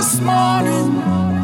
this morning.